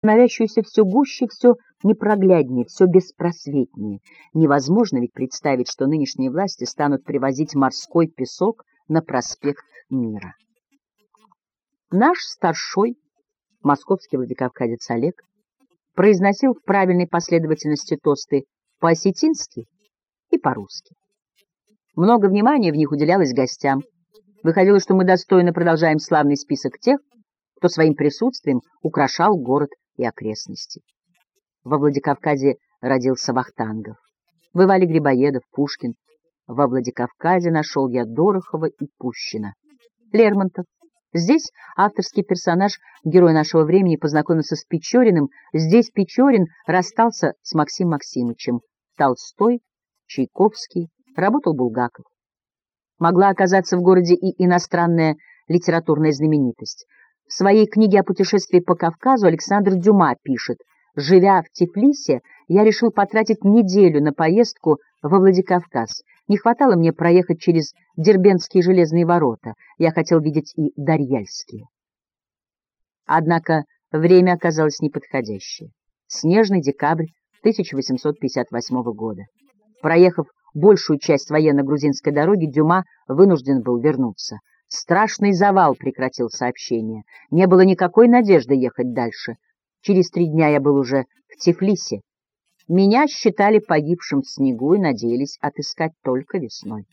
становящуюся все гуще, все непрогляднее, все беспросветнее. Невозможно ведь представить, что нынешние власти станут привозить морской песок на проспект Мира. Наш старшой, московский владикавказец Олег, произносил в правильной последовательности тосты по-осетински и по-русски. Много внимания в них уделялось гостям. Выходило, что мы достойно продолжаем славный список тех, кто своим присутствием украшал город и окрестности. Во Владикавказе родился Вахтангов. Бывали Грибоедов, Пушкин. Во Владикавказе нашел я Дорохова и Пущина. Лермонтов. Здесь авторский персонаж, герой нашего времени, познакомился с Печориным. Здесь Печорин расстался с Максим Максимовичем. Толстой, Чайковский, работал Булгаков. Могла оказаться в городе и иностранная литературная знаменитость. В своей книге о путешествии по Кавказу Александр Дюма пишет, «Живя в Тифлисе, я решил потратить неделю на поездку во Владикавказ. Не хватало мне проехать через Дербенские железные ворота. Я хотел видеть и Дарьяльские». Однако время оказалось неподходящее. Снежный декабрь 1858 года. Проехав большую часть военно-грузинской дороги, Дюма вынужден был вернуться. Страшный завал прекратил сообщение. Не было никакой надежды ехать дальше. Через три дня я был уже в Тифлисе. Меня считали погибшим в снегу и надеялись отыскать только весной.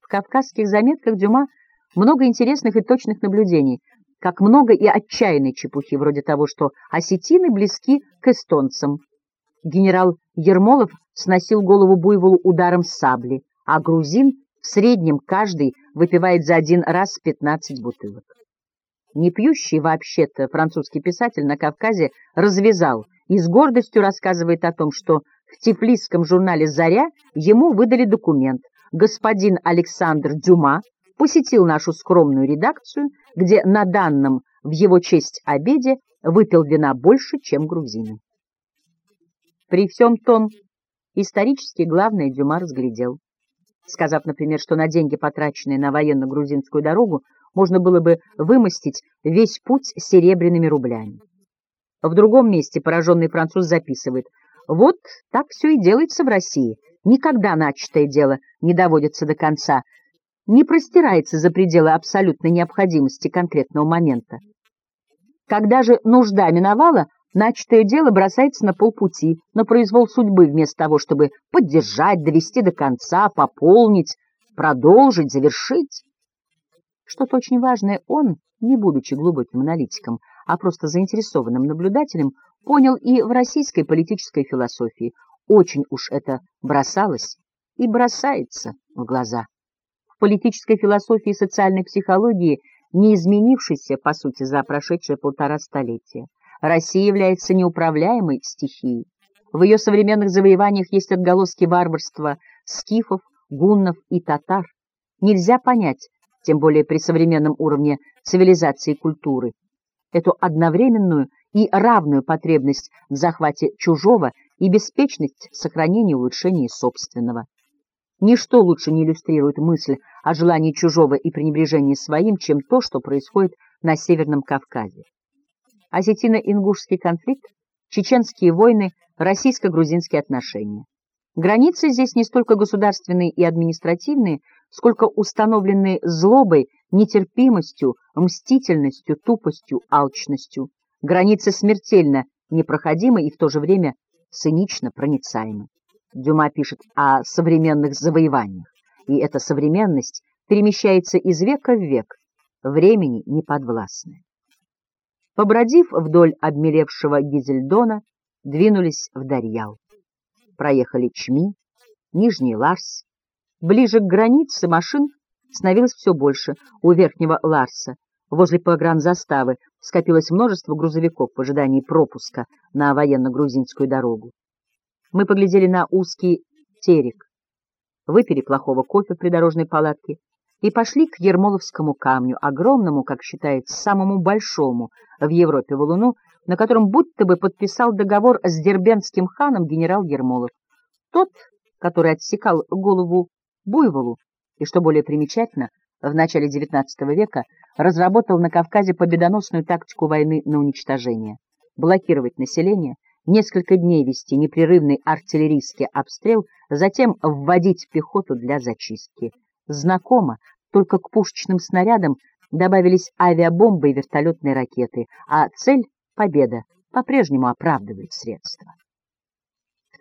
В кавказских заметках Дюма много интересных и точных наблюдений, как много и отчаянной чепухи, вроде того, что осетины близки к эстонцам. Генерал Ермолов сносил голову буйволу ударом сабли, а грузин в среднем каждый выпивает за один раз 15 бутылок. Не пьющий вообще-то французский писатель на Кавказе развязал и с гордостью рассказывает о том, что в тифлисском журнале «Заря» ему выдали документ. Господин Александр Дюма посетил нашу скромную редакцию, где на данном в его честь обеде выпил вина больше, чем грузины. При всем том, исторически главное Дюма разглядел сказав, например, что на деньги, потраченные на военно-грузинскую дорогу, можно было бы вымостить весь путь серебряными рублями. В другом месте пораженный француз записывает «Вот так все и делается в России. Никогда начатое дело не доводится до конца, не простирается за пределы абсолютной необходимости конкретного момента. Когда же нужда миновала, Начатое дело бросается на полпути, на произвол судьбы, вместо того, чтобы поддержать, довести до конца, пополнить, продолжить, завершить. Что-то очень важное он, не будучи глубоким аналитиком, а просто заинтересованным наблюдателем, понял и в российской политической философии. Очень уж это бросалось и бросается в глаза. В политической философии и социальной психологии, не изменившейся, по сути, за прошедшие полтора столетия. Россия является неуправляемой стихией. В ее современных завоеваниях есть отголоски варварства скифов, гуннов и татар. Нельзя понять, тем более при современном уровне цивилизации и культуры, эту одновременную и равную потребность в захвате чужого и беспечность в сохранении и улучшении собственного. Ничто лучше не иллюстрирует мысль о желании чужого и пренебрежении своим, чем то, что происходит на Северном Кавказе осетино-ингушский конфликт, чеченские войны, российско-грузинские отношения. Границы здесь не столько государственные и административные, сколько установленные злобой, нетерпимостью, мстительностью, тупостью, алчностью. Границы смертельно непроходимы и в то же время цинично проницаемы. Дюма пишет о современных завоеваниях, и эта современность перемещается из века в век, времени неподвластная. Побродив вдоль обмелевшего Гизельдона, двинулись в Дарьял. Проехали Чми, Нижний Ларс. Ближе к границе машин становилось все больше. У Верхнего Ларса, возле погранзаставы, скопилось множество грузовиков в ожидании пропуска на военно-грузинскую дорогу. Мы поглядели на узкий терек, выпили плохого кофе в придорожной палатке и пошли к Ермоловскому камню, огромному, как считается, самому большому в Европе валуну, на котором будто бы подписал договор с дербенским ханом генерал Ермолов. Тот, который отсекал голову буйволу, и, что более примечательно, в начале XIX века разработал на Кавказе победоносную тактику войны на уничтожение. блокировать население, несколько дней вести непрерывный артиллерийский обстрел, затем вводить пехоту для зачистки. Знакомо, только к пушечным снарядам добавились авиабомбы и вертолетные ракеты, а цель — победа — по-прежнему оправдывает средства.